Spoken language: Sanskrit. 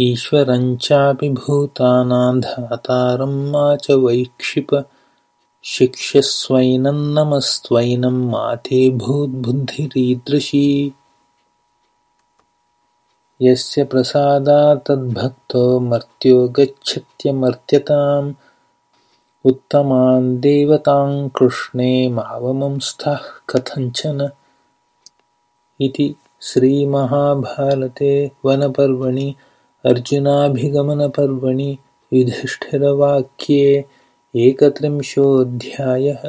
ईश्वरञ्चापि धातारं मा च वैक्षिप शिक्षस्वैनं नमस्त्वैनं मा ते भूद्बुद्धिरीदृशी। यस्य प्रसादात्तद्भक्तो मर्त्यो गच्छत्यमर्त्यताम्। उत्तमान् देवतां कृष्णे मावमंस्थाः कथञ्चन। इति श्रीमहाभारते वनपर्वणि अर्जुनाभिगमनपर्वणि युधिष्ठिरवाक्ये एकत्रिंशोऽध्यायः